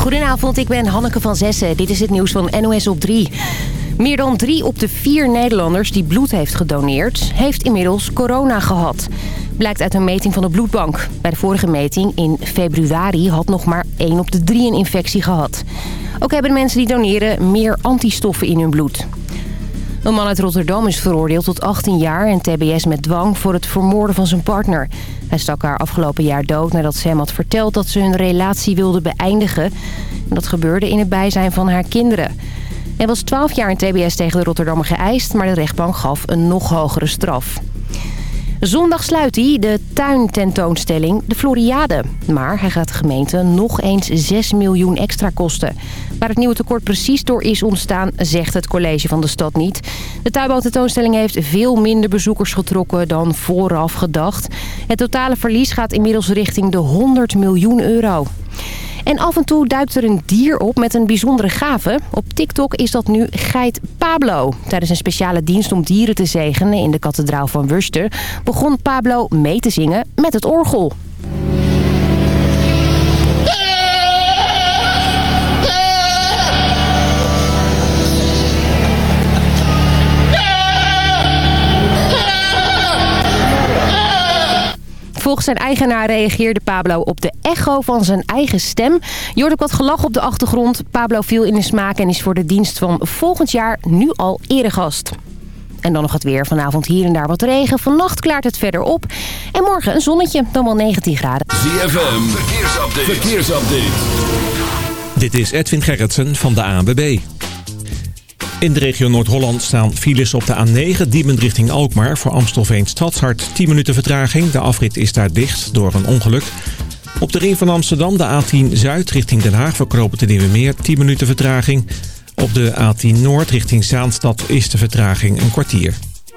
Goedenavond, ik ben Hanneke van Zessen. Dit is het nieuws van NOS op 3. Meer dan drie op de vier Nederlanders die bloed heeft gedoneerd... heeft inmiddels corona gehad. Blijkt uit een meting van de bloedbank. Bij de vorige meting in februari had nog maar één op de drie een infectie gehad. Ook hebben de mensen die doneren meer antistoffen in hun bloed. Een man uit Rotterdam is veroordeeld tot 18 jaar en tbs met dwang voor het vermoorden van zijn partner. Hij stak haar afgelopen jaar dood nadat ze hem had verteld dat ze hun relatie wilde beëindigen. Dat gebeurde in het bijzijn van haar kinderen. Er was 12 jaar in tbs tegen de Rotterdammer geëist, maar de rechtbank gaf een nog hogere straf. Zondag sluit hij de tuintentoonstelling De Floriade. Maar hij gaat de gemeente nog eens 6 miljoen extra kosten. Waar het nieuwe tekort precies door is ontstaan, zegt het college van de stad niet. De tuinbouwtentoonstelling heeft veel minder bezoekers getrokken dan vooraf gedacht. Het totale verlies gaat inmiddels richting de 100 miljoen euro. En af en toe duikt er een dier op met een bijzondere gave. Op TikTok is dat nu geit Pablo. Tijdens een speciale dienst om dieren te zegenen in de kathedraal van Worcester... begon Pablo mee te zingen met het orgel. Volgens zijn eigenaar reageerde Pablo op de echo van zijn eigen stem. Je hoort ook wat gelach op de achtergrond. Pablo viel in de smaak en is voor de dienst van volgend jaar nu al eregast. En dan nog het weer. Vanavond hier en daar wat regen. Vannacht klaart het verder op. En morgen een zonnetje, dan wel 19 graden. ZFM, verkeersupdate. verkeersupdate. Dit is Edwin Gerritsen van de ANWB. In de regio Noord-Holland staan files op de A9, Diemen richting Alkmaar. Voor Amstelveen Stadshart 10 minuten vertraging. De afrit is daar dicht door een ongeluk. Op de ring van Amsterdam de A10 Zuid richting Den Haag. Verkropen te Nieuwe Meer 10 minuten vertraging. Op de A10 Noord richting Zaanstad is de vertraging een kwartier.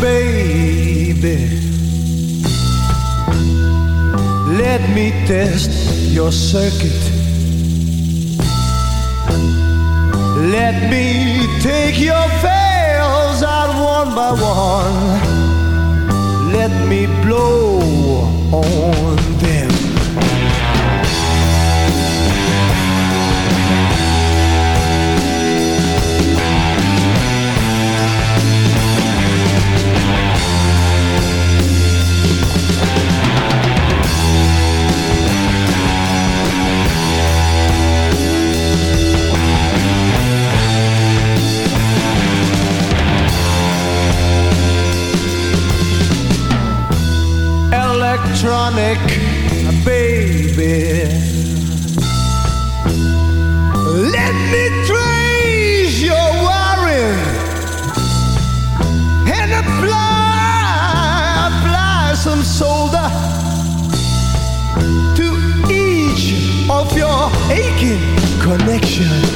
Baby. Let me test your circuit. Let me take your fails out one by one. Let me blow on them. Electronic baby. Let me trace your wiring and apply, apply some solder to each of your aching connections.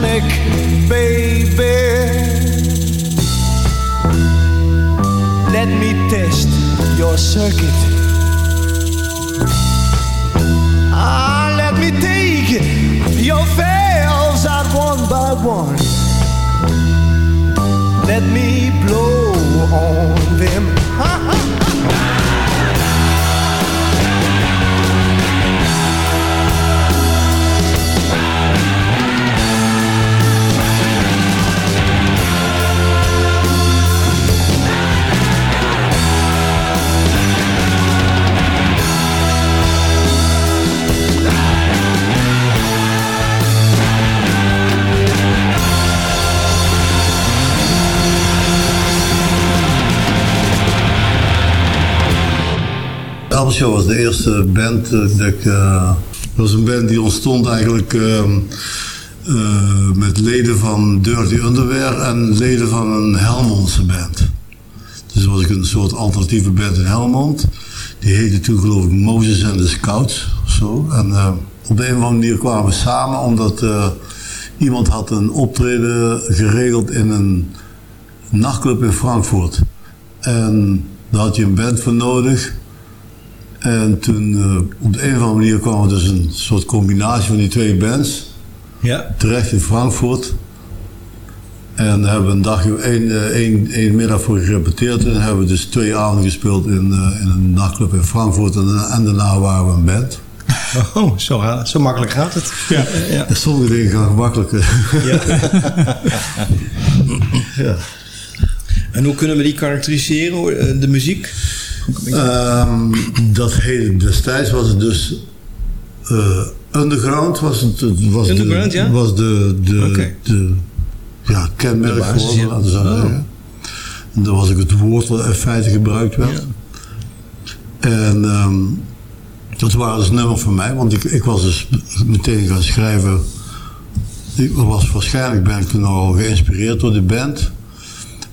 Electronic, baby. Let me test your circuit. Ah, let me take your fails out one by one. Let me blow on Elbshow was de eerste band eh, dat ik... eh, dat was een band die ontstond eigenlijk ehm, eh, met leden van Dirty Underwear en leden van een Helmondse band. Dus was ik een soort alternatieve band in Helmond. Die heette toen geloof ik Moses and the Scouts of zo. En op de een of andere manier kwamen we samen omdat iemand had een optreden geregeld in een nachtclub in Frankfurt. En daar had je een band voor nodig. En toen eh, op de een of andere manier kwam er dus een soort combinatie van die twee bands. Ja. Terecht in Frankfurt. En daar hebben we een dag, één, eh, één, één middag voor gerepeteerd. En hebben we dus twee avonden gespeeld in, eh, in een nachtclub in Frankfurt. En, en daarna waren we een band. Oh, zo, zo makkelijk gaat het. Ja. ja. Sommige dingen gaan gemakkelijker. ja. En hoe kunnen we die karakteriseren? Eh, de muziek? Ehm, dat heette, destijds was het dus eh, underground was het, was Underground, de, ja? was de, de, ja, kenmerk De basis, geworden, ja. laten we zo Oh. zeggen. En dat was ook het woord wat in feite gebruikt werd. En ehm, dat waren dus nummers van mij, want ik, ik was dus meteen gaan schrijven. Ik was, waarschijnlijk ben ik toen al geïnspireerd door de band.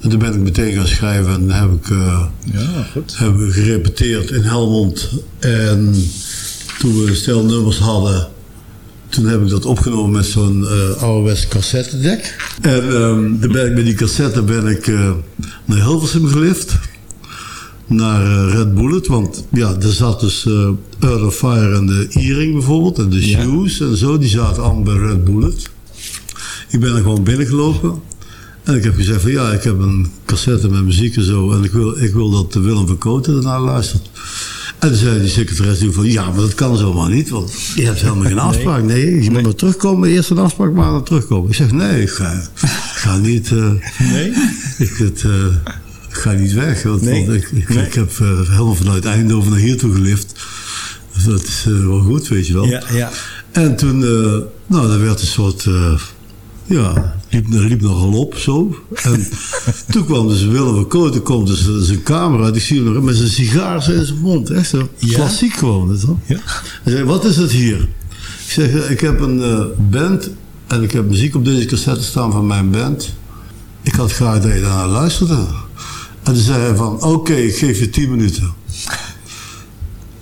En toen ben ik meteen gaan schrijven en heb ik... eh, Ja, goed. we gerepeteerd in Helmond. En toen we stel nummers hadden, toen heb ik dat opgenomen met zo'n uh, ouderwets cassettedek. En toen ben ik met die cassette ben ik eh, naar Hilversum gelift. Naar Red Bullet, want ja, er zat dus Earth of Fire en de Earring bijvoorbeeld. En de Ja. Shoes en zo, die zaten allemaal bij Red Bullet. Ik ben er gewoon binnengelopen. En ik heb gezegd van ja, ik heb een cassette met muziek en zo. En ik wil, ik wil dat Willem van Kooten ernaar luistert. En toen zei die secretaris toen van ja, maar dat kan zomaar niet. Want je hebt helemaal geen afspraak. Nee, je moet maar terugkomen. Eerst een afspraak maar dan terugkomen. Ik zeg nee, ik ga, ik ga niet... eh, Nee? ik, het, eh, ik ga niet weg. Want, Nee. want ik, ik, Nee. ik heb eh, helemaal vanuit Eindhoven naar hier toe gelift. Dus dat is wel goed, weet je wel. Ja, ja. En toen, nou, dat werd een soort, ja, liep, liep nogal op zo. En toen kwam dus Willem van Kooten, komt dus zijn camera. Ik zie hem nog met zijn sigaar in zijn mond. Echt zo, Ja? klassiek gewoon. Je wel. Ja. Hij zei, wat is het hier? Ik zeg, ik heb een eh, band en ik heb muziek op deze cassette staan van mijn band. Ik had graag dat je daarnaar luisterde. En toen zei hij van, oké, ik geef je tien minuten.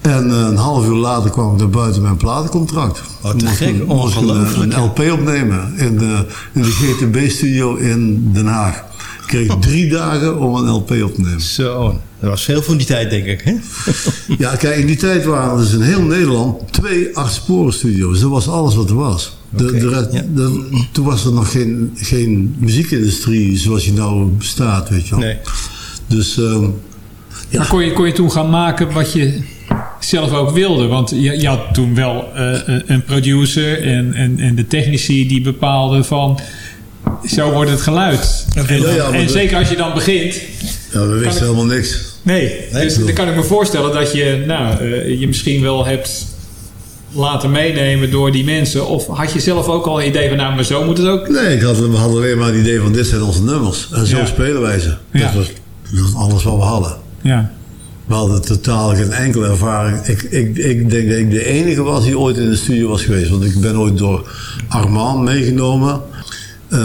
En eh, een half uur later kwam ik naar buiten met een platencontract. Te Mocht gek, een, ongelooflijk, Een, LP opnemen in de, in de GTB-studio in Den Haag. Ik kreeg drie dagen om een LP op te nemen. Zo, dat was veel voor die tijd, denk ik. Hè? Ja, kijk, in die tijd waren er dus in heel Nederland twee achtsporen studio's. Dat was alles wat er was. De, de rest- ja. de- toen was er nog geen, geen muziekindustrie zoals die nou bestaat, weet je wel. Nee. Dus ehm, Maar kon je, kon je toen gaan maken wat je zelf ook wilde. Want je, je had toen wel eh, een- producer en, en, en de technici die bepaalden van... Zo wordt het geluid. En, Ja, ja, zeker als je dan begint... Ja, we wisten ik- helemaal niks. Nee, Nee, dus dan kan ik me voorstellen dat je nou, eh, je misschien wel hebt laten meenemen door die mensen. Of had je zelf ook al een idee van, nou, maar zo moet het ook. Nee, ik had, we hadden alleen maar het idee van dit zijn onze nummers. En zo Ja. spelen wij ze. Ja. Dat, was, dat was alles wat we hadden. Ja, We hadden totaal geen enkele ervaring. Ik, ik, ik denk dat ik de enige was die ooit in de studio was geweest. Want ik ben ooit door Armand meegenomen. Eh,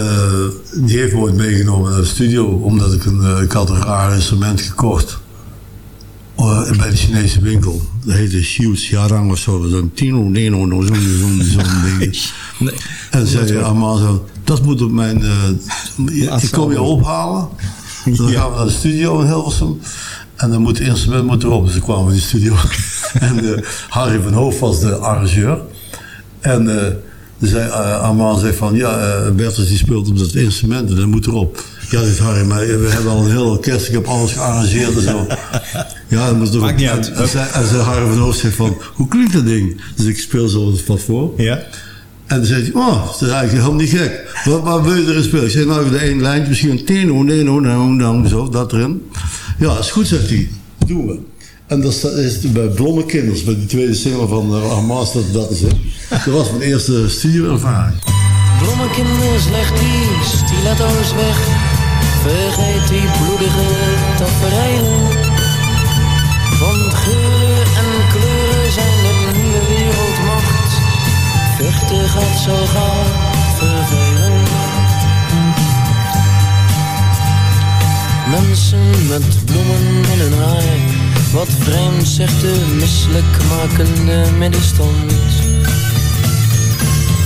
die heeft me ooit meegenomen naar de studio. Omdat ik een, eh, ik had een raar instrument gekocht. eh, bij de Chinese winkel. Dat heette Xiu Xiarang of zo. Zo'n tino, neno, no, zo'n zo'n ding. Nee. En zei Armand zo, dat moet op mijn... ik kom je ophalen. Dan gaan we naar de studio in Hilversum. En dan moet het instrument moet erop. Dus kwamen we in de studio. en eh, Harry van Hoof was de arrangeur. En dus zei, Armand zei van, ja, Bertus die speelt op dat instrument en dat moet erop. Ja, zegt Harry, maar we hebben al een heel orkest, ik heb alles gearrangeerd en zo. Ja, dat moet erop. Maakt niet uit. En, en, zei, en zei Harry van Hoof zei van, hoe klinkt dat ding? Dus ik speel zo wat voor. Ja. En dan zei hij, oh, dat is eigenlijk helemaal niet gek. Wat, wat wil je erin spelen? Ik zei, nou, even de één lijntje, misschien een teno, neno, nou, nou, zo, dat erin. Ja, is goed, zegt hij. Doen we. En dat is bij Blomme Kinders, bij die tweede single van uh, Armand, dat, dat is het. Dat was mijn eerste studioervaring. Blommekinders, leg die stiletto's weg. Vergeet die bloedige tafereelen. Gaat zo gauw vervelen. Mensen met bloemen in hun haar. Wat vreemd zegt de misselijkmakende middenstand.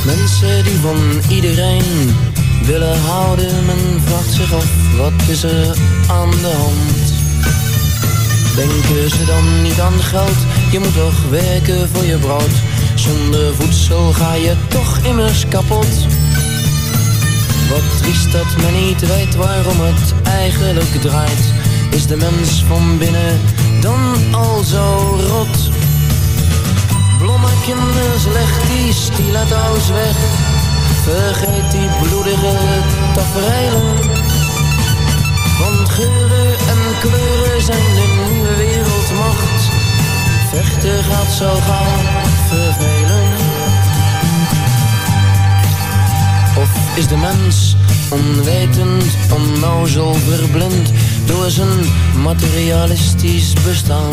Mensen die van iedereen willen houden, men vraagt zich af, wat is er aan de hand? Denken ze dan niet aan geld? Je moet toch werken voor je brood. Zonder voedsel ga je toch immers kapot. Wat triest dat men niet weet waarom het eigenlijk draait. Is de mens van binnen dan al zo rot? Blommekinders, leg die stiletto's weg. Vergeet die bloedige tafereelen. Want geuren en kleuren zijn de nieuwe wereldmacht. Vechten gaat zo gauw vervelen. Of is de mens onwetend, onnozel, verblind door zijn materialistisch bestaan?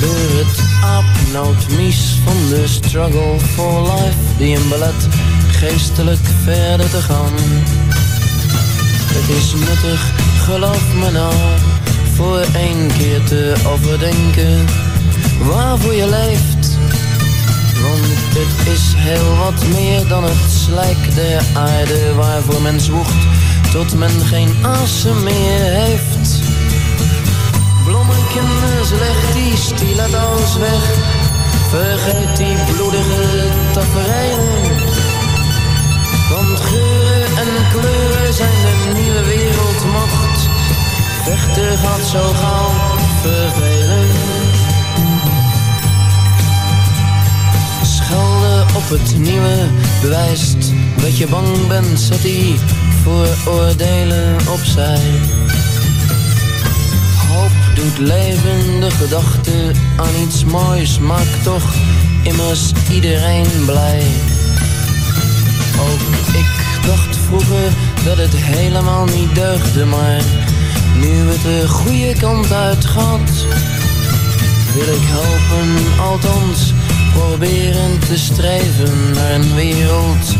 Door het aapnootmies van de struggle for life die hem belet geestelijk verder te gaan. Het is nuttig, geloof me nou, voor één keer te overdenken waarvoor je leeft. Want het is heel wat meer dan het slijk der aarde waarvoor men zwoegt tot men geen asem meer heeft. Blommekinders, leg die stiletto's weg. Vergeet die bloedige tafereelen. Want geuren en kleuren zijn de nieuwe wereldmacht. Vechten gaat zo gauw vervelen. Schelden op het nieuwe bewijst dat je bang bent, zet die vooroordelen opzij. Hoop doet leven, de gedachte aan iets moois maakt toch immers iedereen blij. Ook ik dacht vroeger dat het helemaal niet deugde, maar nu het de goede kant uit gaat, wil ik helpen, althans proberen te streven naar een wereld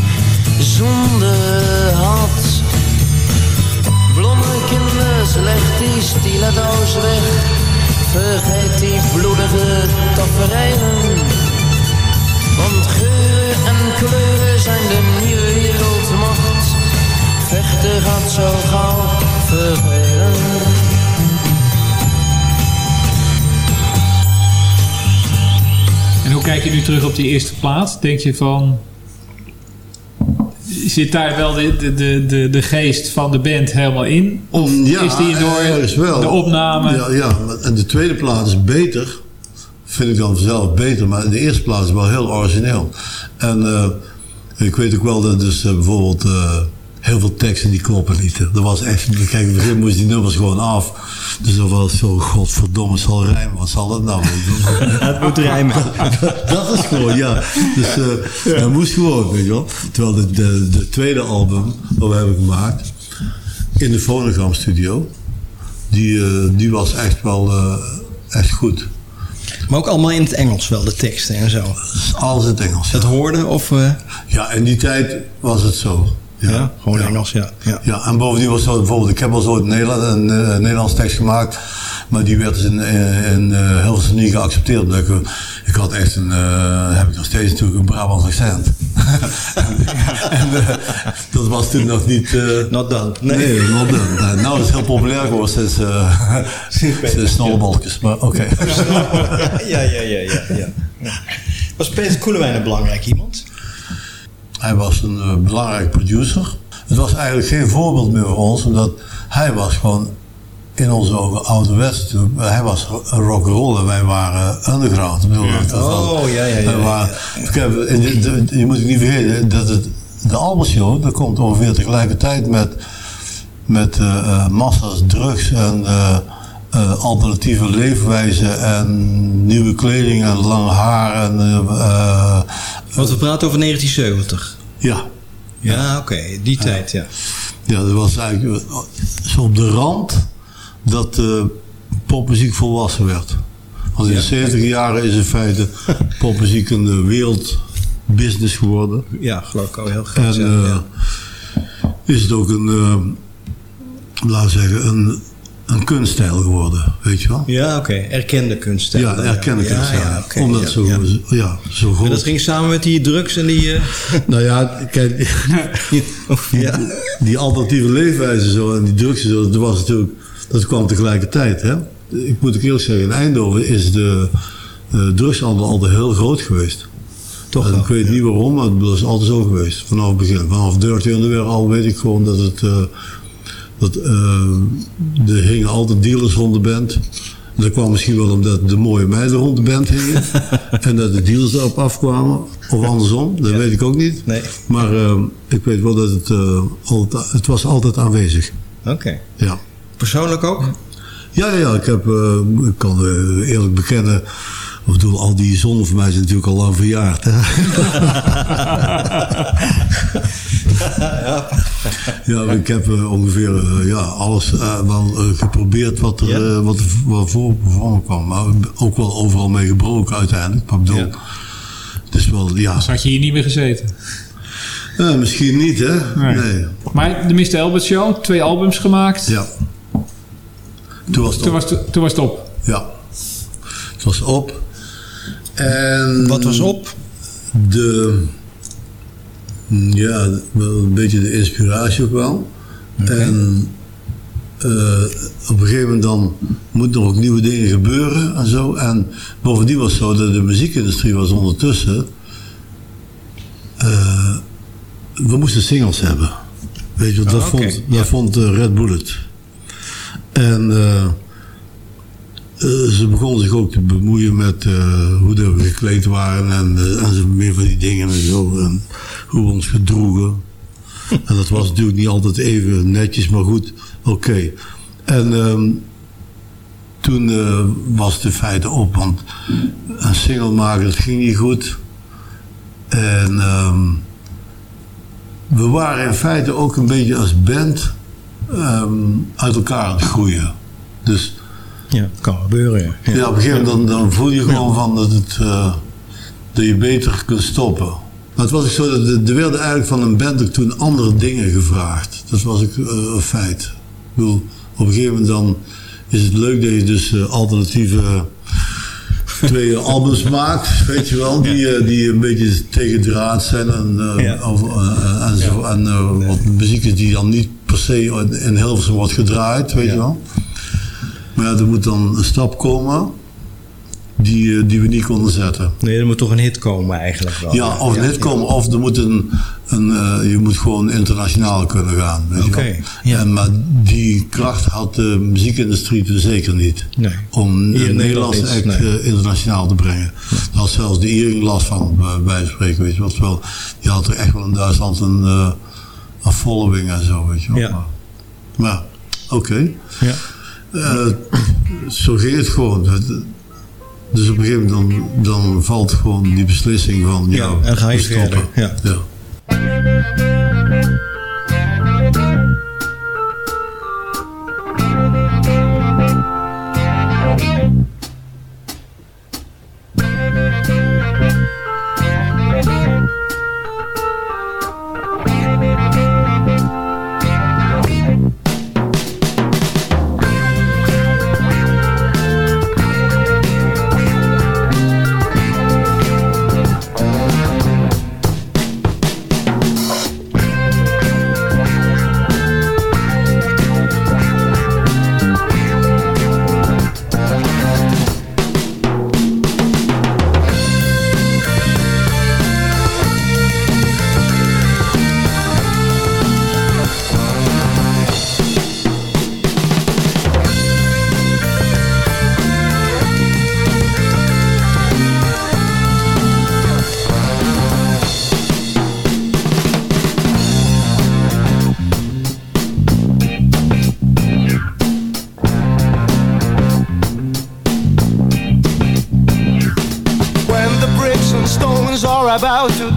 zonder haat. Blommekinders, leg die stiletto's weg. Vergeet die bloedige tafereelen. Want geuren en kleuren zijn de nieuwe wereldmacht. Vechten gaat zo gauw vervelen. En hoe kijk je nu terug op die eerste plaat? Denk je van... Zit daar wel de, de, de, de, geest van de band helemaal in? Of Ja, is die door de opname... Ja, ja, en de tweede plaat is beter. vind ik dan zelf beter. Maar in de eerste plaats wel heel origineel. En eh, ik weet ook wel dat dus eh, bijvoorbeeld eh, heel veel teksten die kloppen niet. Dat was echt, kijk, in het begin moest die nummers gewoon af. Dus dat was zo, godverdomme, zal rijmen. Wat zal dat nou? Het moet rijmen. dat is gewoon, ja. Dus eh dat moest gewoon, weet je wel. Terwijl de, de, de tweede album, dat we hebben gemaakt, in de Phonogram studio, die, eh, die was echt wel eh, echt goed. Maar ook allemaal in het Engels wel, de teksten en zo. Alles in het Engels. Dat hoorde of... Ja, in die tijd was het zo. Ja, gewoon Engels, ja. ja. En bovendien was het bijvoorbeeld, ik heb al zo een, Nederland, een eh, Nederlands tekst gemaakt, maar die werd dus in, in, in eh, Hilversum niet geaccepteerd. Omdat ik, ik had echt een, eh, heb ik nog steeds natuurlijk een Brabants accent. en eh, dat was toen nog niet... eh, Not done. Nee, Nee. not done. Nou, nou is heel populair geworden sinds, eh sinds snollebalkjes, maar oké. ja, ja, ja, ja. ja. Was Peter Koelewijn een belangrijk iemand? Hij was een eh, belangrijk producer. Het was eigenlijk geen voorbeeld meer voor ons, omdat hij was gewoon in onze ogen ouderwets. Hij was rock'n'roll en wij waren underground. Ik bedoel, dat was- Oh, ja, ja, ja, ja, de- je moet niet vergeten dat het, de Albershow, dat komt ongeveer tegelijkertijd met, met eh, eh, massa's drugs en eh, alternatieve leefwijze en nieuwe kleding en lang haar en eh, eh, Want we praten over 1970. ja. Ja, oké. Die tijd, ja. Ja, dat was eigenlijk zo op de rand dat popmuziek volwassen werd. Want in de 70 jaren is in feite popmuziek een wereldbusiness geworden. Ja, geloof ik al heel graag. En ja, is het ook een, laten we zeggen, een, een kunststijl geworden, weet je wel? Ja, oké. Erkende kunststijl. Ja, erkende ja, kunststijl. Ja, oké, Omdat ja, zo, ja. zo En goed. dat ging samen met die drugs en die... eh, Nou ja, kijk, ja. die alternatieve leefwijze zo en die drugs en zo, dat was natuurlijk, dat kwam tegelijkertijd. Hè? Ik moet ook eerlijk zeggen, in Eindhoven is de eh drugshandel altijd heel groot geweest. Toch wel, ik weet niet waarom, maar dat is altijd zo geweest. Vanaf het begin. Vanaf Dirty Underwear al weet ik gewoon dat het... eh, dat, eh, er hingen altijd dealers rond de band. En dat kwam misschien wel omdat de mooie meiden rond de band hingen. en dat de dealers erop afkwamen. Of andersom, dat weet ik ook niet. Nee. Maar eh, ik weet wel dat het, eh, altijd, het was altijd aanwezig. Oké. Ja. Persoonlijk ook? Ja, ja, ja, ik, heb, ik kan eerlijk bekennen. Ik bedoel, al die zonnen voor mij zijn natuurlijk al lang verjaard. Hè? ja, ik heb eh, ongeveer eh, ja, alles eh, wel eh, geprobeerd wat er Ja. wat, er- wat voor, voor me kwam. Maar ook wel overal mee gebroken uiteindelijk. Maar ik bedoel, Ja. is wel, ja. Dus had je hier niet meer gezeten. Misschien niet, hè? Nee. Nee. Maar de Mr. Albert Show, twee albums gemaakt. Ja. Toen was het Toen op. was, het, toen was het op. Ja. Het was op. En Wat was op? De, ja, wel een beetje de inspiratie ook wel. En eh, op een gegeven moment dan moeten er ook nieuwe dingen gebeuren en zo. En bovendien was het zo dat de muziekindustrie was ondertussen... eh, we moesten singles hebben. Weet je, dat Ah, vond, dat vond eh, Red Bullet. En eh, eh, ze begonnen zich ook te bemoeien met eh, hoe dat we gekleed waren en, eh, en zo meer van die dingen en zo. En hoe we ons gedroegen. En dat was natuurlijk niet altijd even netjes, maar goed, oké. En ehm, toen was in feite op, want een single maken, dat ging niet goed. En ehm, we waren in feite ook een beetje als band ehm, uit elkaar aan het groeien. Dus Ja, kan gebeuren. Ja. ja, op een gegeven moment dan, dan voel je gewoon van dat, het, eh, dat je beter kunt stoppen. Maar het was ook zo dat er- er werden eigenlijk van een band ook toen andere dingen gevraagd. Dat was ook eh, een feit. Ik bedoel, op een gegeven moment dan is het leuk dat je dus eh, alternatieve twee albums maakt, weet je wel, die, eh, die een beetje tegen draad zijn en, eh, Ja. over, eh, en, zo, en wat muziek is die dan niet per se in- in Hilversum wordt gedraaid, weet je wel. Maar ja, er moet dan een stap komen. die, eh, die we niet konden zetten. Nee, er moet toch een hit komen eigenlijk wel. Ja, of net komen, of er moet een, een, eh, je moet gewoon internationaal kunnen gaan. weet je Oké, wel. ja. En, maar die kracht had de muziekindustrie toen zeker niet. Nee. Om Hier in een Nederlandse act nee. eh, internationaal te brengen. Daar had zelfs de Iering last van, bij spreken. Weet je wel. Terwijl, je had er echt wel in Duitsland een, een following en zo, weet je wel. Ja. Maar, maar oké. Ja. Zo ging het gewoon. Dus op een gegeven moment dan, dan valt gewoon die beslissing van... Ja, en ga je stoppen. verder, ja. ja. About to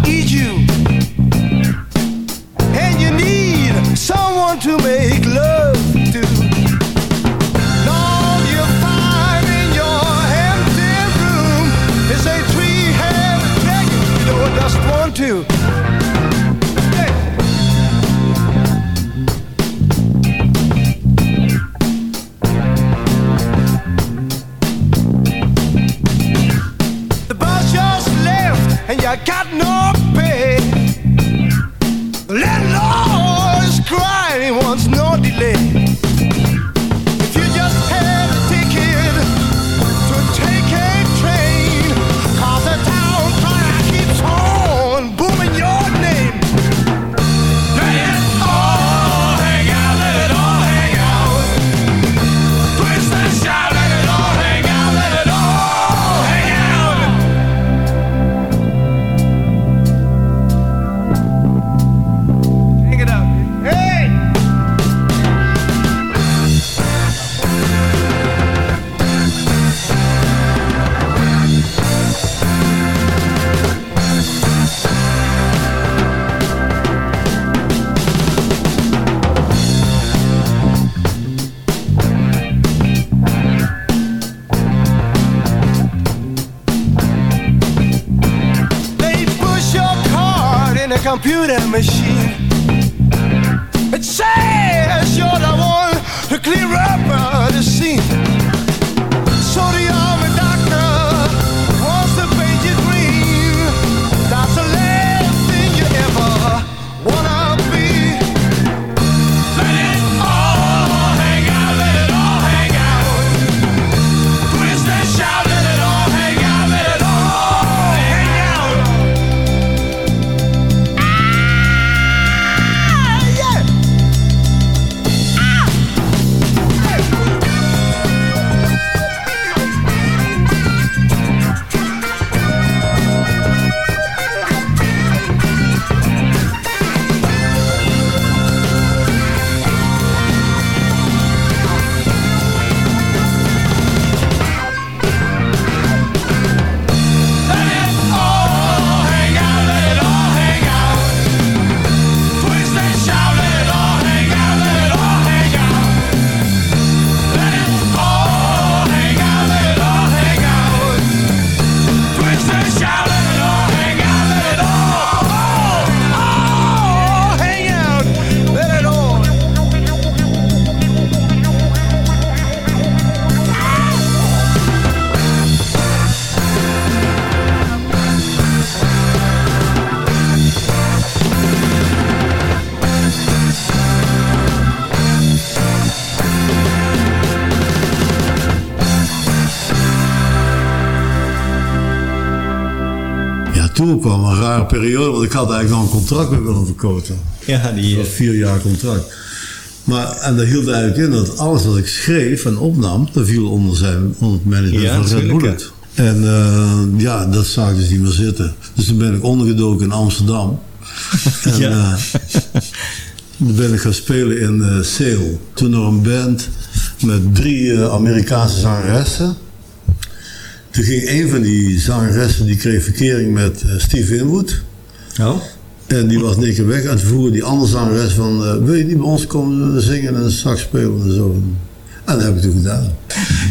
machine. Kwam een rare periode, want ik had eigenlijk nog een contract met Willem Verkoten. Ja, die... Een vier jaar contract. Maar, en dat hield eigenlijk in dat alles wat ik schreef en opnam, dat viel onder zijn onder het management Ja, van Red Bullet. En eh, ja, dat zag ik dus niet meer zitten. Dus toen ben ik ondergedoken in Amsterdam. en Ja. eh, toen ben ik gaan spelen in eh Sale. Toen nog een band met drie Amerikaanse zangeressen. Toen ging een van die zangeressen, die kreeg verkering met eh, Steve Winwood. Oh? En die was één keer weg. En toen vroegen die andere zangeres van... eh, wil je niet bij ons komen zingen en sax spelen en zo. En dat heb ik toen gedaan.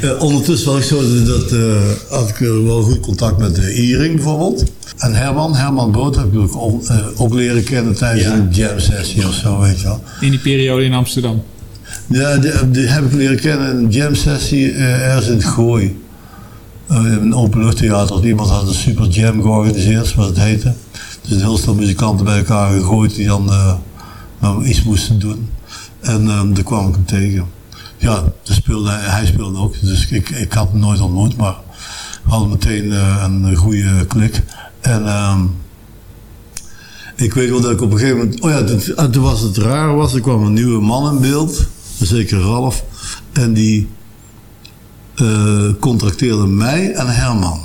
Eh, ondertussen was ik zo dat, eh, had ik wel goed contact met uh, Iring bijvoorbeeld. En Herman, Herman Brood heb ik ook, on- eh, ook leren kennen tijdens Ja. een jam sessie of zo, weet je wel. In die periode in Amsterdam. Ja, die, die heb ik leren kennen in een jam sessie ergens in het Gooi. Eh, een openluchttheater. Iemand had een super jam georganiseerd, zoals het heette. Dus heel stel muzikanten bij elkaar gegooid die dan eh, iets moesten doen. En eh, daar kwam ik hem tegen. Ja, speelde hij, speelde ook. Dus ik, had hem nooit ontmoet, maar we hadden meteen eh, een goede klik. En ehm, ik weet wel dat ik op een gegeven moment... Oh ja, toen, en toen was het raar was, er kwam een nieuwe man in beeld. Zeker Ralf. En die eh, contracteerde mij en Herman.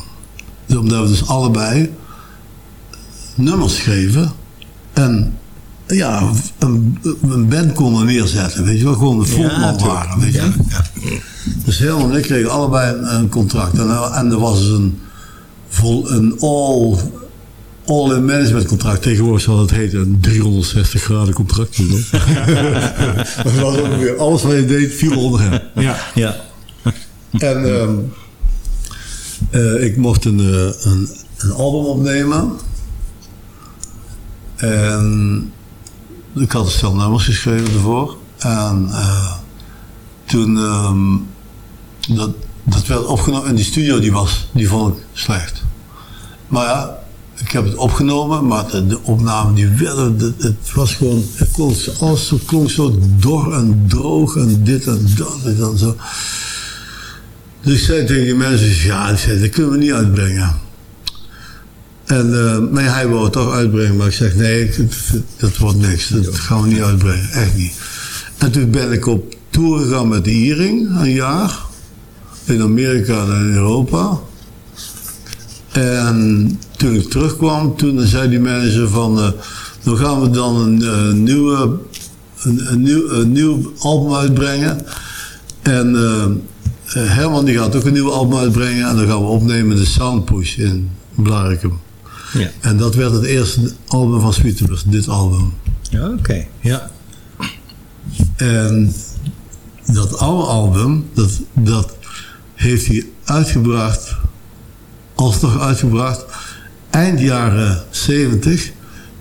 Dus omdat we dus allebei nummers schreven. En ja, een, een band konden neerzetten. Weet je wel, gewoon een frontman waren. Weet je Ja. Dus Herman en ik kregen allebei een, een contract. En, en er was dus een, vol, een all, all-in management contract. Tegenwoordig zal het heten een 360 graden contract. Maar dat was ongeveer alles wat je deed viel onder hem. Ja. Ja. En ehm, eh, ik mocht een, eh, een, een album opnemen. En ik had een stel nummers geschreven ervoor. En eh, toen ehm, dat, dat werd opgenomen. En die studio die was, die vond ik slecht. Maar ja, ik heb het opgenomen, maar de, opname die werden, de- het was gewoon, het klonk, alles klonk zo dor en droog en dit en dat en zo. Dus ik zei tegen die mensen, ja, ik zei, dat kunnen we niet uitbrengen. En, eh, maar hij wou het toch uitbrengen, maar ik zeg, nee, dat, dat wordt niks. Dat gaan we niet uitbrengen, echt niet. En toen ben ik op tour gegaan met de Iring, een jaar. In Amerika en in Europa. En toen ik terugkwam, toen zei die manager van... eh dan gaan we dan een, eh, nieuwe, een, een, nieuw, een nieuw album uitbrengen. En eh, Herman die gaat ook een nieuw album uitbrengen. En dan gaan we opnemen de Soundpush in Blarikum. Ja. En dat werd het eerste album van Sweetebus, dit album. Ja, oké. Ja. En dat oude album, dat, dat heeft hij uitgebracht, alsnog uitgebracht, eind jaren 70.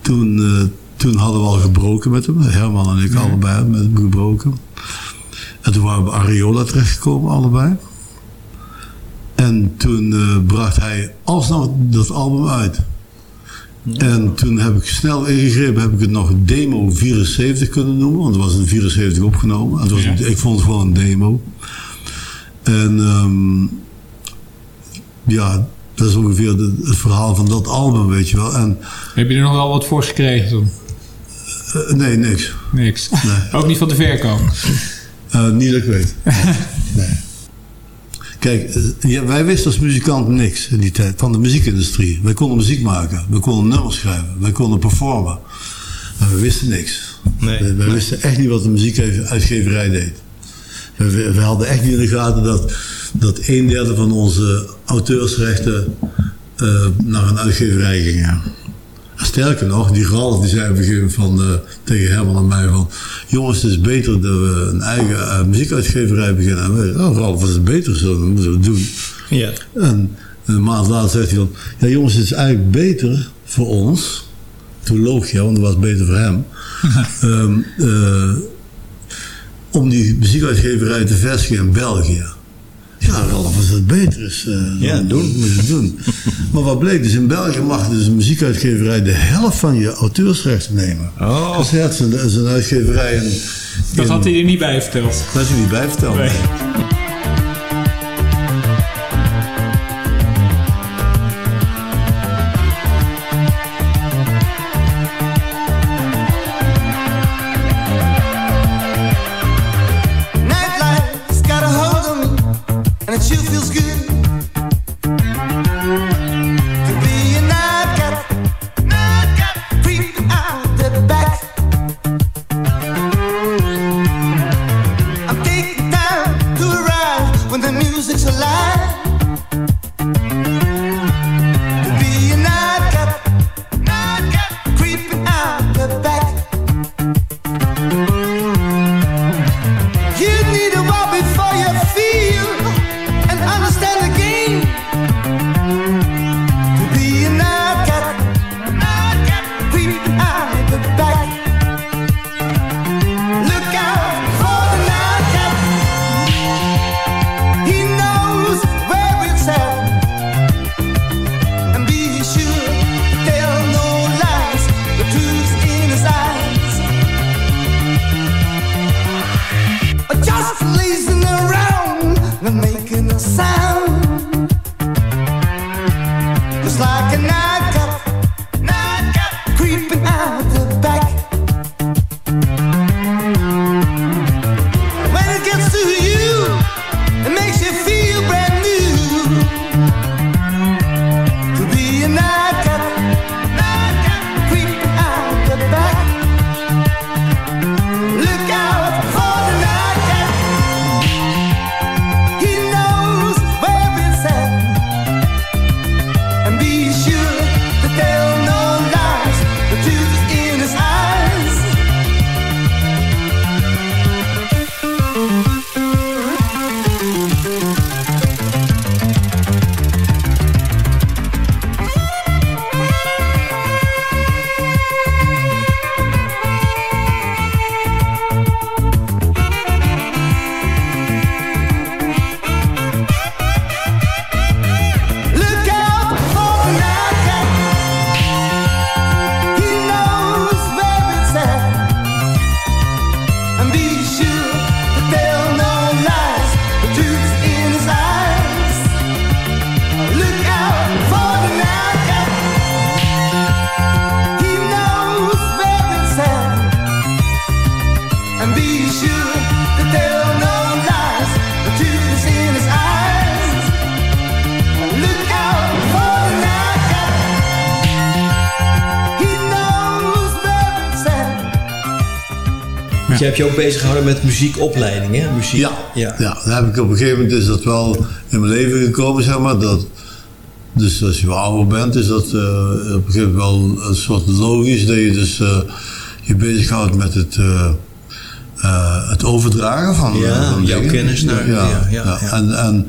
Toen, eh, toen hadden we al gebroken met hem. Herman en ik allebei met gebroken. En toen waren we bij Ariola terechtgekomen, allebei. En toen eh, bracht hij alsnog dat album uit. En toen heb ik snel ingegrepen, heb ik het nog demo 74 kunnen noemen, want het was in 74 opgenomen. En het was, Ja. Ik vond het gewoon een demo. En ehm, ja, dat is ongeveer de- het verhaal van dat album, weet je wel. En Heb je er nog wel wat voor gekregen toen? eh, nee, niks. Niks. Nee. Ook niet van de verkoop. Eh, niet dat ik weet. nee. Kijk, eh, ja, wij wisten als muzikant niks in die tijd van de muziekindustrie. Wij konden muziek maken, wij konden nummers schrijven, wij konden performen. Maar we wisten niks. Nee. wij, wij wisten echt niet wat de muziekuitgeverij deed. We, we, we hadden echt niet in de gaten dat, dat een derde van onze auteursrechten eh, naar een uitgeverij gingen. Sterker nog, die Ralf die zei op een gegeven moment van, eh, tegen Herman en mij van... Jongens, het is beter dat we een eigen eh, muziekuitgeverij beginnen. En wij, oh Ralf, wat is het beter zo? Dat moeten we doen. Ja. En een maand later zegt hij van... Ja jongens, het is eigenlijk beter voor ons. Toen loog je, want het was beter voor hem. Ehm, eh, om die muziekuitgeverij te vestigen in België. Ja, Ralf, als het beter is, eh, Ja, dan doen. moet je het doen. maar wat bleek, dus in België mag dus een muziekuitgeverij de helft van je auteursrechten nemen. Oh. Dus hij had zijn, zijn uitgeverij... In, Dat in- had hij er niet bij verteld. Dat had hij niet bij verteld. Nee. Je hebt je ook bezig gehouden met muziekopleidingen, muziek. Ja, ja. ja, daar heb ik op een gegeven moment is dat wel in mijn leven gekomen, zeg maar. Dat, dus als je wel ouder bent, is dat uh, op een gegeven moment wel een soort logisch dat je dus uh, je bezighoudt met het, uh, het overdragen van, ja, van jouw dingen. kennis naar ja, ja, ja, ja. En, en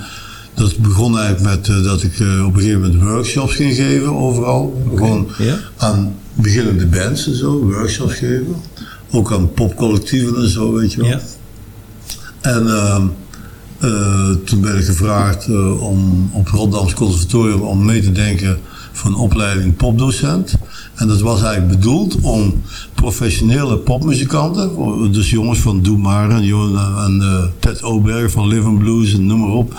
dat begon eigenlijk met dat ik op een gegeven moment workshops ging geven overal. Okay. Gewoon aan beginnende bands en zo, workshops geven. Ook aan popcollectieven en zo, weet je wel. En uh, toen ben ik gevraagd uh, om op het Rotterdamse Conservatorium om mee te denken voor een opleiding popdocent. En dat was eigenlijk bedoeld om professionele popmuzikanten, dus jongens van Doe Maar en, en uh, Ted Oberg van Live Blues en noem maar op,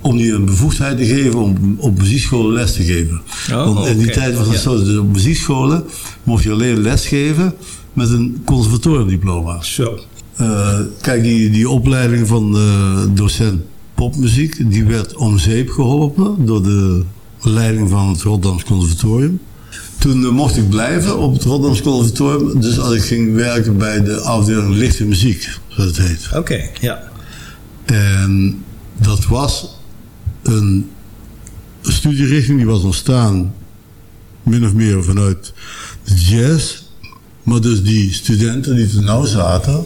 om die een bevoegdheid te geven om op muziekscholen les te geven. Oh, Want in die okay. tijd was het ja. zo, dus op muziekscholen mocht je alleen les geven met een conservatoriumdiploma. Zo. Uh, kijk, die, die opleiding van uh, docent popmuziek, die werd om zeep geholpen door de leiding van het Rotterdams Conservatorium. Toen uh, mocht ik blijven op het Rotterdams Conservatorium, dus als ik ging werken bij de afdeling lichte muziek, zoals het heet. Oké, okay, ja. En dat was een studierichting die was ontstaan min of meer vanuit de jazz. Maar dus die studenten die er nou zaten,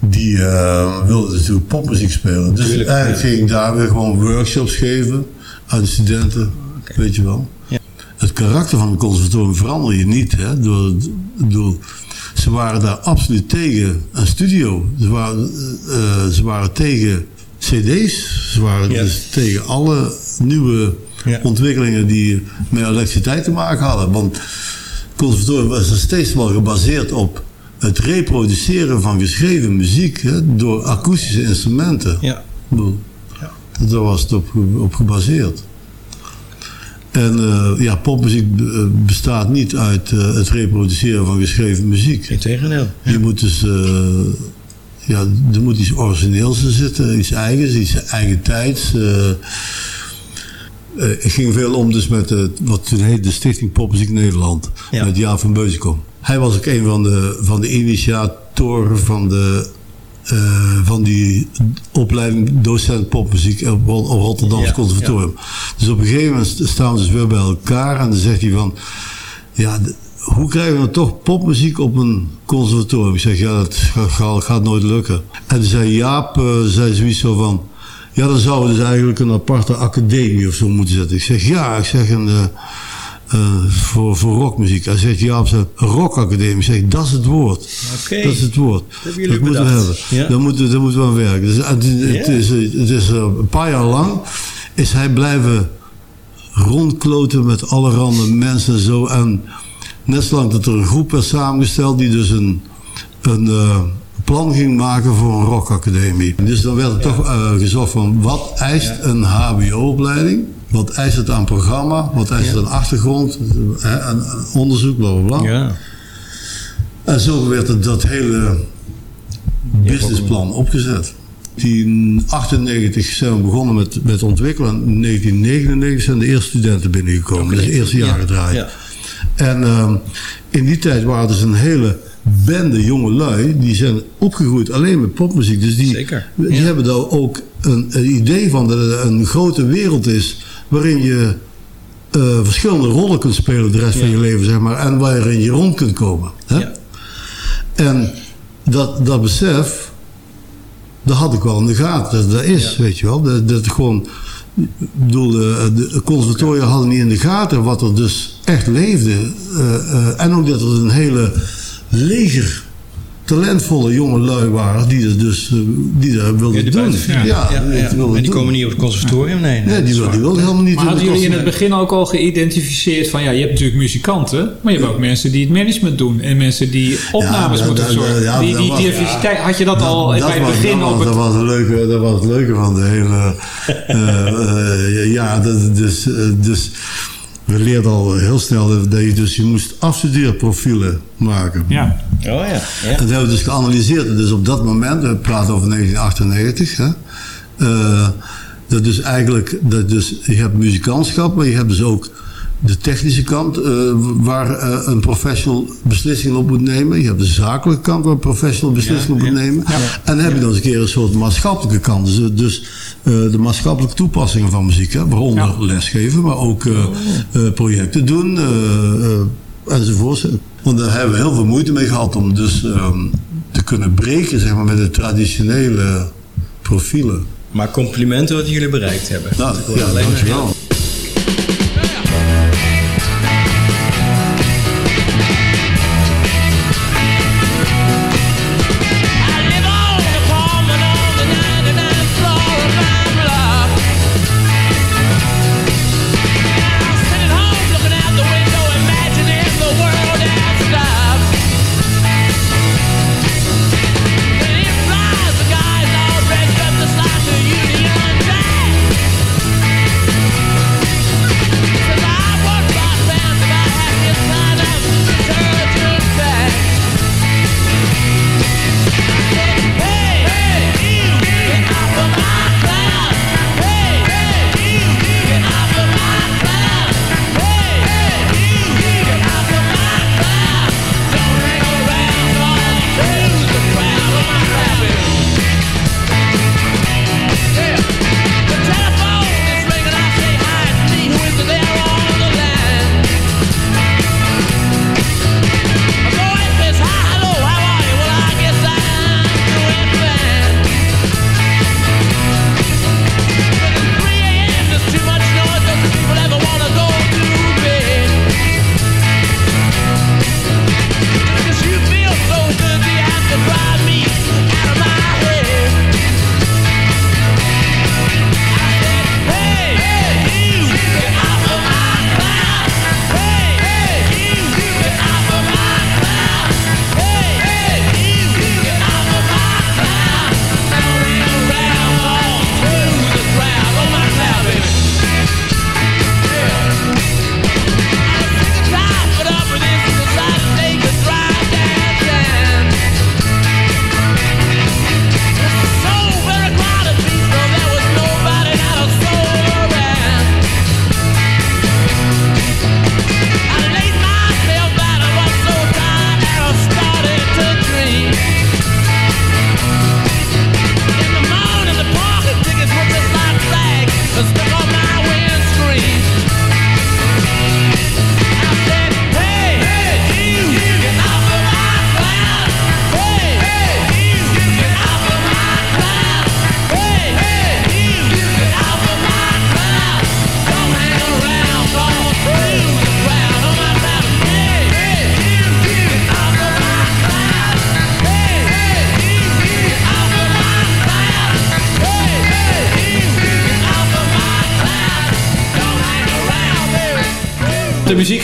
die uh, wilden natuurlijk popmuziek spelen. Dus Tuurlijk, eigenlijk ja. ging ik daar weer gewoon workshops geven aan de studenten, okay. weet je wel. Ja. Het karakter van het conservatorium verander je niet. Hè, door, door, ze waren daar absoluut tegen een studio. Ze waren, uh, ze waren tegen cd's. Ze waren dus tegen alle nieuwe Ja. ontwikkelingen die met elektriciteit te maken hadden. Want conservatorium was er steeds wel gebaseerd op het reproduceren van geschreven muziek hè, door akoestische instrumenten. Ja. Bedoel, Daar was het op, op gebaseerd. En eh, ja, popmuziek eh, bestaat niet uit eh, het reproduceren van geschreven muziek. Integendeel. Je moet dus, ja, er moet iets origineels in zitten, iets eigens, iets eigen tijds. Eh. Ik ging veel om dus met de, wat toen heette de Stichting Popmuziek Nederland. Ja. Met Jaap van Beuzenkom. Hij was ook een van de, van de initiatoren van, de, eh, van die opleiding docent popmuziek op, Rotterdamse Ja, Conservatorium. Dus op een gegeven moment staan we dus weer bij elkaar en dan zegt hij van... Ja, hoe krijgen we nou toch popmuziek op een conservatorium? Ik zeg, ja, dat gaat, nooit lukken. En toen zei Jaap, eh, zei zoiets zo van... Ja, dan zouden we dus eigenlijk een aparte academie of zo moeten zetten. Ik zeg, ja, ik zeg een... eh, eh, voor, voor rockmuziek. Hij zegt, zei, een rockacademie. Ik zeg, dat is het woord. Oké. Dat is het woord. jullie dat moeten we hebben. Ja. Daar moeten, daar moeten we aan werken. Dus, het, het Ja. is, het is eh, een paar jaar lang is hij blijven rondkloten met allerhande mensen en zo. En net zolang dat er een groep werd samengesteld die dus een, een plan ging maken voor een rockacademie. Dus dan werd er toch eh, gezocht van wat eist een hbo-opleiding? Wat eist het aan programma? Wat eist het aan achtergrond? Hè, en, en onderzoek, bla bla bla. Ja. En zo werd het, dat hele businessplan opgezet. In 1998 zijn we begonnen met, met ontwikkelen. In 1999 zijn de eerste studenten binnengekomen. Dat is het eerste jaar gedraaid. Ja. En ehm, in die tijd waren dus een hele bende jonge lui. Die zijn opgegroeid alleen met popmuziek. Dus die, Zeker, die hebben daar ook een, een idee van dat het een grote wereld is. Waarin je eh, verschillende rollen kunt spelen de rest van je leven. Zeg maar, en waarin je rond kunt komen. Hè? Ja. En dat, dat besef, dat had ik wel in de gaten. Dat, dat is, weet je wel. Dat, dat gewoon, ik bedoel, de, de conservatoria hadden niet in de gaten wat er dus echt leefde. Eh, eh, en ook dat er een hele leger talentvolle jonge lui waren die dat dus eh, die dat wilden Ja, doen. buiten- Ja, En die doen. komen niet op het conservatorium? Nee, nee, die wilden, die waar. wilden helemaal niet Maar hadden jullie in het begin ook al geïdentificeerd van ja, je hebt natuurlijk muzikanten, maar je hebt ook mensen die het management doen en mensen die opnames Ja, moeten dat- ja, die die was- diversiteit, had je dat al Dat- bij het was- begin dat op was, het... was het leuke, dat was het leuke van de hele. eh, eh, ja, dat, dus, dus we leerden al heel snel dat je dus je moest afstudeerprofielen maken. Ja, Oh ja. ja. En dat hebben we dus geanalyseerd. En Dus op dat moment, we praten over 1998, hè, eh, dat dus eigenlijk, dat dus, je hebt muzikantschap, maar je hebt dus ook de technische kant, eh, waar eh, een professional beslissingen op moet nemen. Je hebt de zakelijke kant waar een professional beslissingen op moet nemen. En dan heb je dan eens een keer een soort maatschappelijke kant. Dus, dus eh, de maatschappelijke toepassingen van muziek. Hè, waaronder lesgeven, maar ook eh, projecten doen enzovoort. Want daar hebben we heel veel moeite mee gehad om dus ehm, te kunnen breken zeg maar, met de traditionele profielen. Maar complimenten wat jullie bereikt hebben. Nou, ja, alleen maar- dankjewel.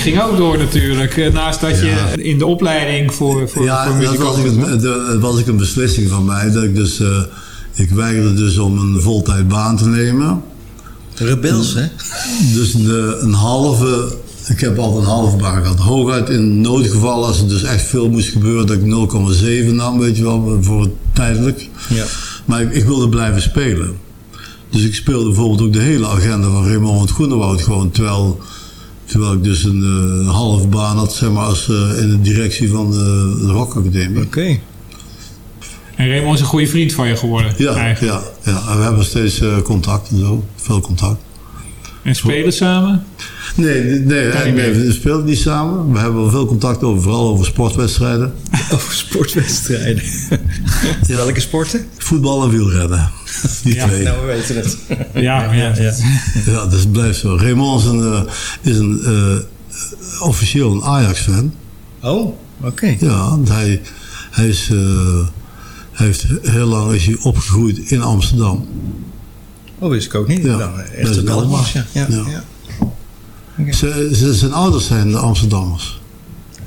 Ging ook door natuurlijk. eh, Naast dat je in de opleiding voor, voor, Ja, voor dat was, een- was ik een beslissing van mij. Dat ik dus, eh, ik weigerde dus om een voltijd baan te nemen. Rebels, hè? Dus de, een halve, ik heb altijd een halve baan gehad. Hooguit in noodgevallen, als er dus echt veel moest gebeuren, dat ik 0,7 nam, weet je wel, voor het tijdelijk. Ja. Maar ik, ik wilde blijven spelen. Dus ik speelde bijvoorbeeld ook de hele agenda van Raymond het Groenewoud gewoon, terwijl, terwijl ik dus een eh, halve baan had, zeg maar, als, eh, in de directie van de, de Rock Academie. Oké. En Raymond is een goede vriend van je geworden. Ja, eigenlijk. ja, ja, en we hebben steeds eh, contact en zo, veel contact. En spelen samen? Nee, nee, niet nee, we spelen niet samen. We hebben wel veel contact over, vooral over sportwedstrijden. Over sportwedstrijden. Welke sporten? Voetbal en wielrennen. Die Ja, twee. Nou, we weten het. Ja, ja. ja. Ja, dat blijft zo. Raymond is een, eh, is een eh, officieel een Ajax-fan. Oh, oké. Ja, want hij, hij, is, eh, hij heeft heel lang is hij opgegroeid in Amsterdam. Oh, wist ik ook niet. Ja, nou, dat echt een ja. Ja. Ze, ze- zijn ouders zijn Amsterdammers.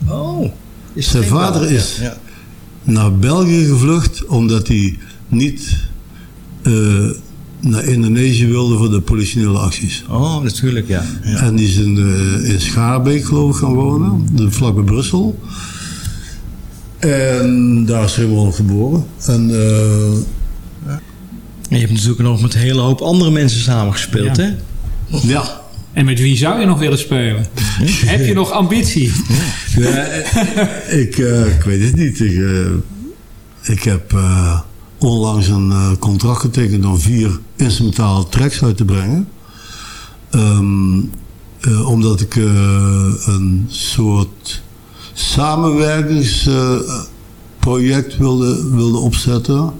Oh. Is Zijn vader is- Ja. Naar België gevlucht omdat hij niet eh, naar Indonesië wilde voor de politionele acties. Oh, natuurlijk, ja. ja. En die is in, eh, in Schaarbeek geloof ik gaan wonen, de- vlak bij Brussel. En daar is Raymond geboren. En eh, En je hebt natuurlijk nog met een hele hoop andere mensen samengespeeld, Ja. hè? ja, En met wie zou je nog willen spelen? Heb je nog ambitie? Ja, ik, eh, ik weet het niet. Ik, eh, ik heb eh, onlangs een eh, contract getekend om vier instrumentale tracks uit te brengen. Ehm, eh, omdat ik eh, een soort samenwerkingsproject wilde, wilde opzetten.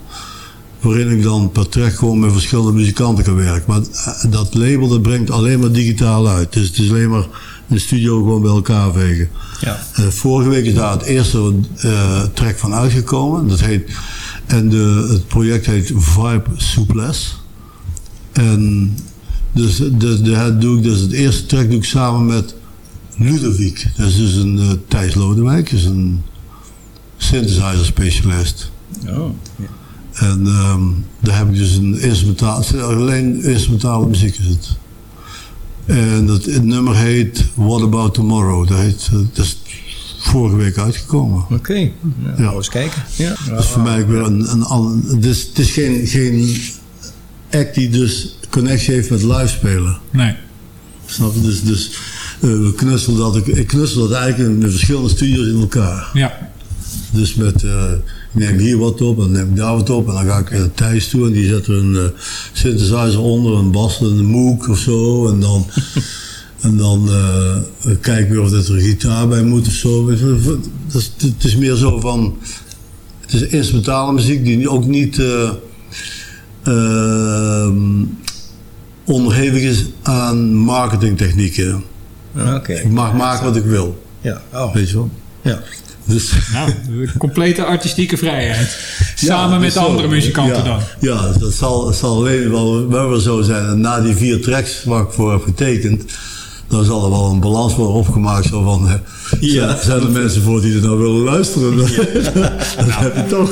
Waarin ik dan per track gewoon met verschillende muzikanten kan werken. Maar dat label dat brengt alleen maar digitaal uit. Dus het is alleen maar in de studio gewoon bij elkaar vegen. Ja. Vorige week is daar het eerste track van uitgekomen. Dat heet, en de, het project heet Vibe Souplesse. En dus, dus daar doe ik dus het eerste track doe ik samen met Ludovic. Dat is dus een eh, Thijs Lodewijk, is een synthesizer specialist. Oh. En ehm, daar heb ik dus een instrumentaal, alleen instrumentale muziek is het. En dat het nummer heet What About Tomorrow. Dat, heet, eh, dat is vorige week uitgekomen. Oké. Ja, Ja. eens kijken. Ja. Is voor mij ook weer een, een, ander- het is, het is geen, geen act die dus connectie heeft met live spelen. Nee. Snap je? Dus, dus eh, we knutselen dat, ik, ik knutsel dat eigenlijk in de verschillende studios in elkaar. Ja. Dus met, eh, ik neem hier wat op en dan neem ik daar wat op en dan ga ik naar Thijs toe en die zet er een eh, synthesizer onder, een bas, een moog of zo en dan, en dan eh, kijken we of dat er een gitaar bij moet of zo. Dat is, het is meer zo van, het is instrumentale muziek die ook niet eh, ehm, onderhevig is aan marketingtechnieken. Oké. Ik mag maken wat ik wil, Ja. Oh. weet je wel. Ja. Dus, Nou, complete artistieke vrijheid. Samen Ja, met zo. andere muzikanten ja, dan. Ja, dat zal, zal alleen wel, wel zo zijn. En na die vier tracks waar ik voor heb getekend, dan zal er wel een balans worden opgemaakt. Zo van, hè, Ja. zijn, er mensen voor die er nou willen luisteren? dat heb je toch.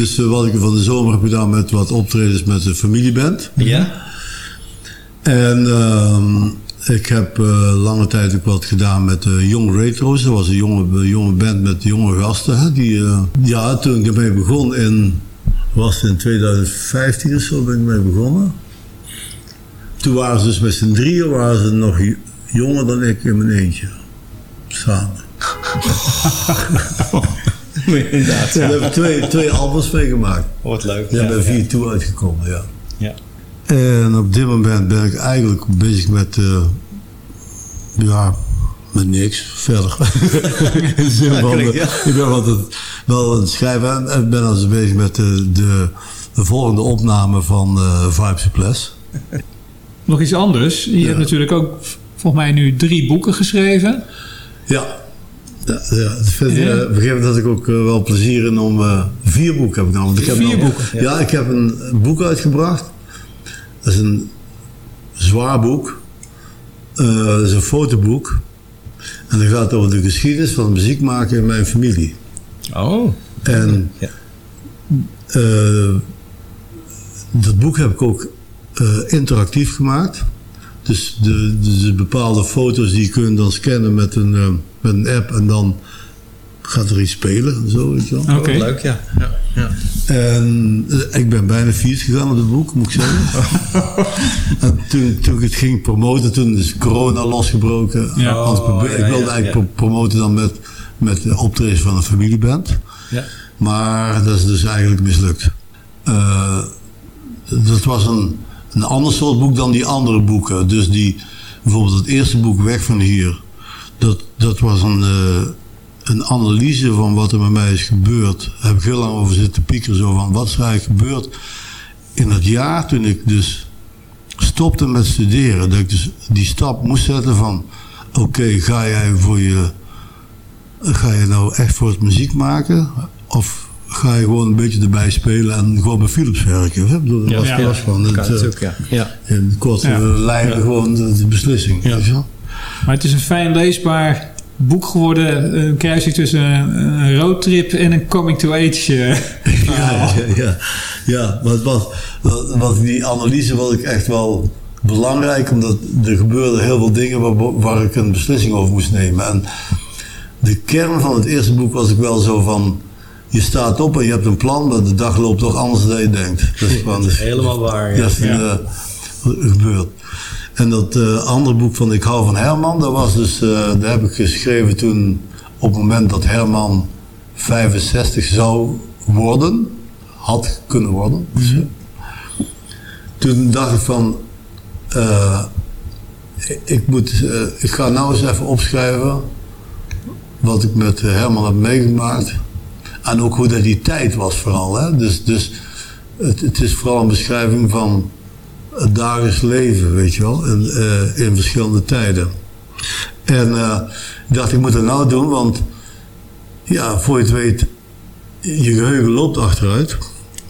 Dus eh, wat ik van de zomer heb gedaan met wat optredens met de familieband. Ja? En ehm, ik heb eh, lange tijd ook wat gedaan met de Young Retro's. Dat was een jonge, jonge band met jonge gasten. Hè, die, eh, ja, toen ik ermee begon in, was het in 2015 of zo ben ik mee begonnen. Toen waren ze dus met z'n drieën, waren ze nog jonger dan ik in mijn eentje. Samen. Inderdaad. We hebben twee, twee albums meegemaakt. Wordt leuk. We Ja, hebben ja. vier toe uitgekomen, ja. Ja. En op dit moment ben ik eigenlijk bezig met, eh, ja, met niks verder. In de zin van, klinkt, eh, ja. ik ben altijd wel aan het schrijven en ik ben also bezig met de, de, de volgende opname van uh, Vibes Plus. Nog iets anders. Je hebt natuurlijk ook volgens mij nu drie boeken geschreven. Ja. Ja, ja, gegeven moment had ik ook eh, wel plezier in om eh, vier boeken heb ik. Want ik heb Vier boeken? Ja. ik heb een boek uitgebracht. Dat is een zwaar boek. Eh, dat is een fotoboek. En dat gaat over de geschiedenis van muziek maken in mijn familie. Oh. En Ja. dat boek heb ik ook interactief gemaakt. Dus de, de, de bepaalde foto's die kun je dan scannen met een, met een app en dan gaat er iets spelen en zo, weet je wel. Leuk, ja. ja. ja. En eh, ik ben bijna vies gegaan op het boek, moet ik zeggen. en toen, toen ik het ging promoten, toen is corona losgebroken. Ja. Oh, ik wilde ja, eigenlijk promoten dan met, met de optredens van een familieband. Ja. Maar dat is dus eigenlijk mislukt. Eh, dat was een, een ander soort boek dan die andere boeken. Dus die, bijvoorbeeld het eerste boek, Weg van Hier. Dat, dat was een, eh, een analyse van wat er met mij is gebeurd. Daar heb ik heel lang over zitten piekeren. Zo van, wat is er eigenlijk gebeurd in dat jaar toen ik dus stopte met studeren. Dat ik dus die stap moest zetten van... Oké, ga jij voor je... Ga je nou echt voor het muziek maken? Of ga je gewoon een beetje erbij spelen en gewoon bij Philips werken? hè? Ik bedoel, Dat was, Ja. dat was gewoon het, Kan eh, ja. ja. in korte Ja. lijnen gewoon de, de beslissing. Ja. Maar het is een fijn leesbaar boek geworden. Een kruising tussen een, roadtrip en een coming-to-age. eh, Ja, ja, ja. ja maar was, wat, wat die analyse was ik echt wel belangrijk, omdat er gebeurden heel veel dingen waar, waar ik een beslissing over moest nemen. En de kern van het eerste boek was ik wel zo van, je staat op en je hebt een plan, maar de dag loopt toch anders dan je denkt. Dat is gewoon Helemaal waar, ja. Dat is Ja. eh, gebeurd. En dat eh, andere boek van Ik hou van Herman, dat was dus, eh dat heb ik geschreven toen op het moment dat Herman 65 zou worden, had kunnen worden. Eh, toen dacht ik van, ik- moet, ik ga nou eens even opschrijven wat ik met Herman heb meegemaakt. En ook hoe dat die tijd was vooral. Hè? Dus, dus het, het is vooral een beschrijving van het dagelijks leven, weet je wel, in, eh, in verschillende tijden. En eh, ik dacht, ik moet het nou doen, want ja, voor je het weet, je geheugen loopt achteruit.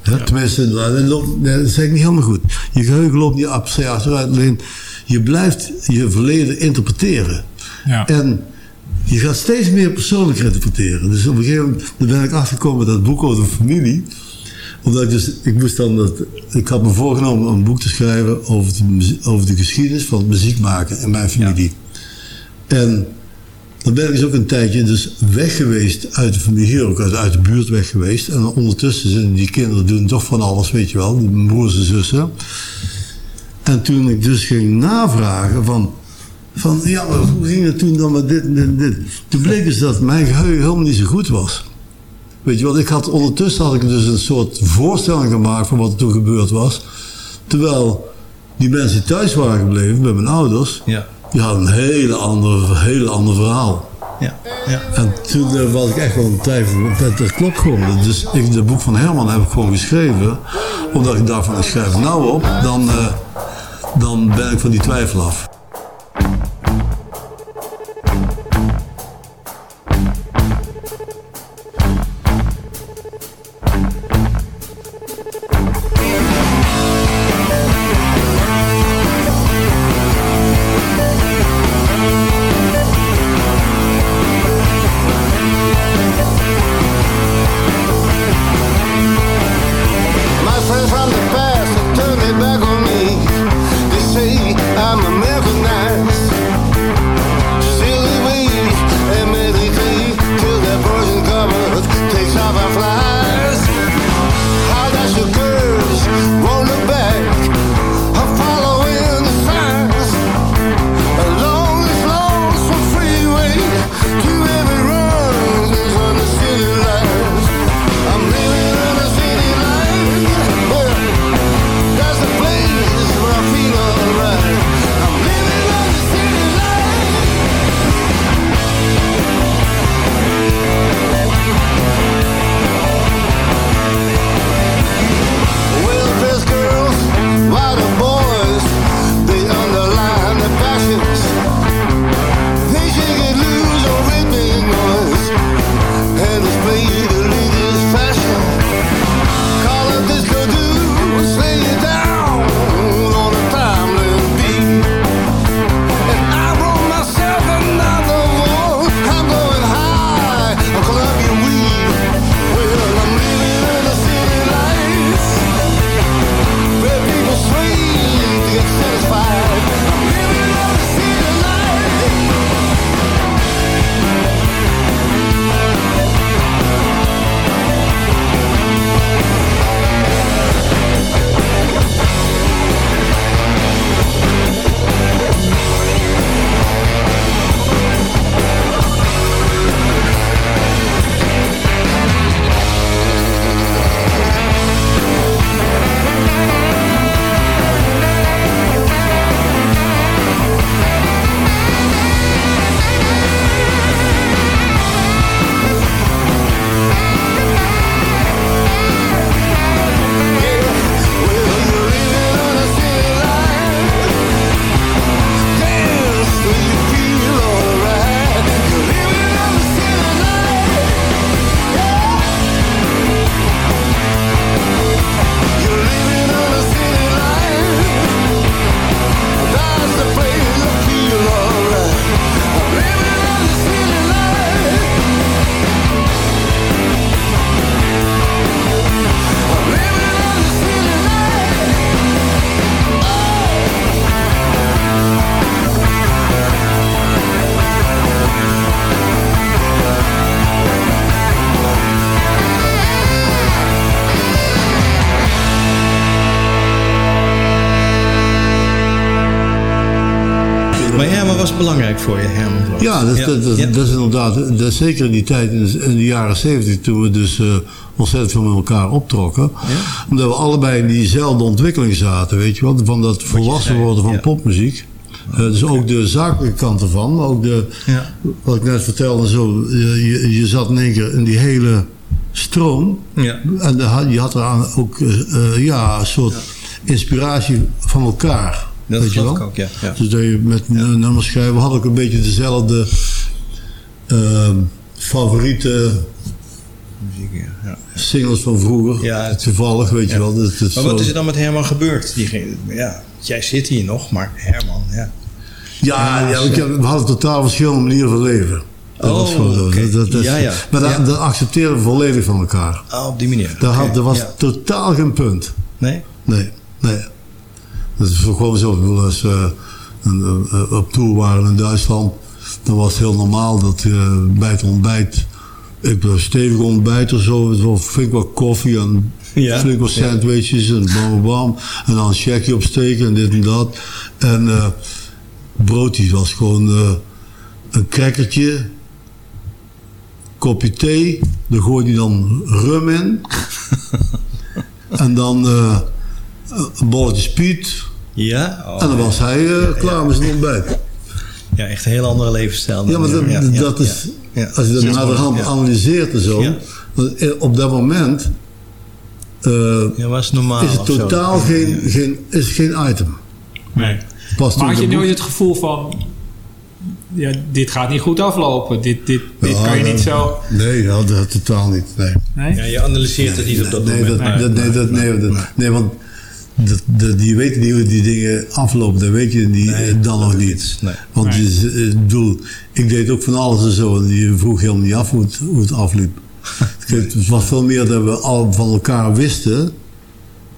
Hè? Tenminste, dat, loopt, dat zeg ik niet helemaal goed. Je geheugen loopt niet achteruit, alleen je blijft je verleden interpreteren. ja. En je gaat steeds meer persoonlijk interpreteren. Dus op een gegeven moment ben ik achtergekomen dat boek over de familie. Omdat ik dus, ik moest dan dat, ik had me voorgenomen om een boek te schrijven over de, over de geschiedenis van het muziek maken in mijn familie. En dan ben ik dus ook een tijdje dus weg geweest uit de familie, hier ook uit, uit de buurt weg geweest. En ondertussen zijn die kinderen doen toch van alles, weet je wel, mijn broers en zussen. En toen ik dus ging navragen van, van ja, hoe ging het toen dan met dit en dit en dit? Toen bleek dus dat mijn geheugen helemaal niet zo goed was. Weet je wat, ik had ondertussen had ik dus een soort voorstelling gemaakt van wat er toen gebeurd was. Terwijl die mensen die thuis waren gebleven bij mijn ouders, Ja. die hadden een hele ander, hele ander verhaal. Ja. ja. En toen eh, was ik echt wel een tijd dat, dat klopt gewoon. Dus ik, het boek van Herman heb ik gewoon geschreven, omdat ik dacht van, ik schrijf het nou op, dan, eh, dan ben ik van die twijfel af. Belangrijk voor je, Herman. Ja, dat, dat, dat, Ja. dat is inderdaad, dat is zeker in die tijd, in de, jaren zeventig, toen we dus eh, ontzettend veel met elkaar optrokken. Omdat we allebei in diezelfde ontwikkeling zaten, weet je wel, van dat volwassen worden van ja. popmuziek. Eh, dus ook de zakelijke kant ervan, maar ook de, Ja. wat ik net vertelde, zo, je, je, je zat in één keer in die hele stroom. Ja. En de, je had eraan ook eh, eh, ja, een soort inspiratie van elkaar. Dat weet je geloof ik ook, ja. ja. Dus dat je met nummers schrijven, hadden ook een beetje dezelfde ehm, favoriete Muziek, ja. singles van vroeger. Ja, Toevallig, weet je wel. Dat, dat Maar zo- wat is er dan met Herman gebeurd? Die ging, ja, jij zit hier nog, maar Herman, ja. Ja, ja, ik we hadden totaal verschillende manieren van leven. Dat Oh, was gewoon zo. oké. Dat, dat, dat- Ja, ja. Maar dat, dat accepteren we volledig van elkaar. Ah, op die manier. Daar, Oké, had, er was totaal geen punt. Nee? Nee, nee. Dat is gewoon zo. Ik bedoel, als we een, eh, op tour waren in Duitsland, dan was het heel normaal dat je bij het ontbijt, ik ben stevig ontbijt of zo, flink wat koffie en Ja, flink wat ja. sandwiches en bam, bam. En dan een checkje opsteken en dit en dat. En eh broodjes was gewoon eh, een crackertje, kopje thee, daar gooide hij dan rum in. en dan eh, een bolletje spiet. Ja? Oh, en dan was hij eh, klaar met zijn ontbijt. Ja, echt een heel andere levensstijl. Ja, maar dat, Ja, ja, dat is, ja. als je dat Ja. naar de hand Ja. analyseert en zo, eh, op dat moment eh, Ja, was normaal is het zo. totaal geen, ja. geen, is geen item. Nee. Past Maar had je nooit het gevoel van... Ja, dit gaat niet goed aflopen. Dit, dit, dit Ja, kan je dat- niet zo... Nee, dat, dat totaal niet. Nee. Nee? Ja, je analyseert het niet op dat nee, moment. nee, dat, nee, dat- nee, want dat, dat, je weet niet hoe die dingen aflopen. Dat weet je niet, Nee, eh, dan nog niet. Nee. Want Nee. je, z- ik bedoel, ik deed ook van alles en zo. En je vroeg helemaal niet af hoe het, hoe het afliep. Het was veel meer dat we al van elkaar wisten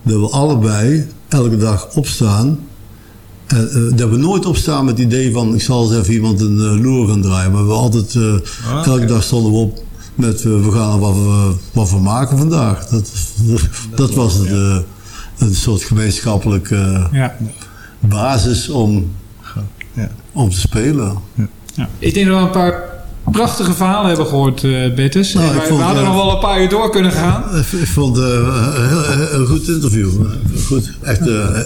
dat we allebei elke dag opstaan. En, eh, dat we nooit opstaan met het idee van ik zal eens even iemand een uh, loer gaan draaien. Maar we altijd, eh, Ah, elke dag stonden we op met we gaan wat we, wat we maken vandaag. Dat, dat, was het, eh, een soort gemeenschappelijke Ja. basis om, Ja. om te spelen. Ja. Ik denk dat we een paar prachtige verhalen hebben gehoord, eh Bettes. Nou, we hadden eh, nog wel een paar uur door kunnen gaan. Ik vond het een heel, heel- een goed interview. Goed, echt eh,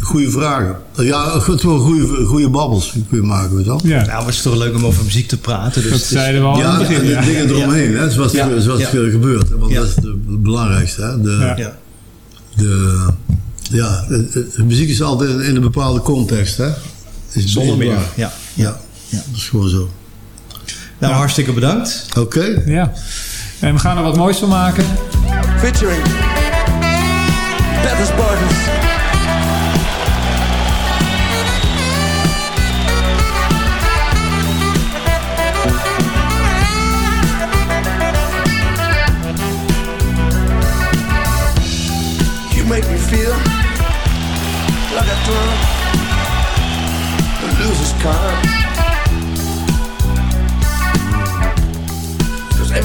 goede vragen. Ja, goed, wel goede, goede babbels kun je maken, weet je wel. Ja, Nou, het is toch leuk om over muziek te praten. Dus dat het zeiden we al Ja, aan het en begin. de dingen eromheen, hè, zoals, Ja, zoals ja. er gebeurt. Want Ja. dat is het belangrijkste. Hè. De, Ja. ja. De, ja, de, de- de muziek is altijd in, een bepaalde context. Hè. Is Zonder meer. Ja. Ja, Ja. dat is gewoon zo. Nou, hartstikke bedankt. Oké. Ja. En we gaan er wat moois van maken. Featuring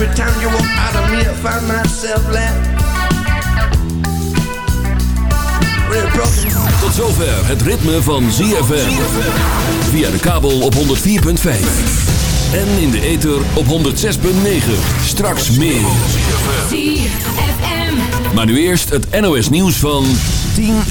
every time you walk out of me, I find myself. Tot zover het ritme van ZFM. Via de kabel op 104.5. En in de ether op 106.9. Straks meer. Maar nu eerst het NOS nieuws van 10 uur.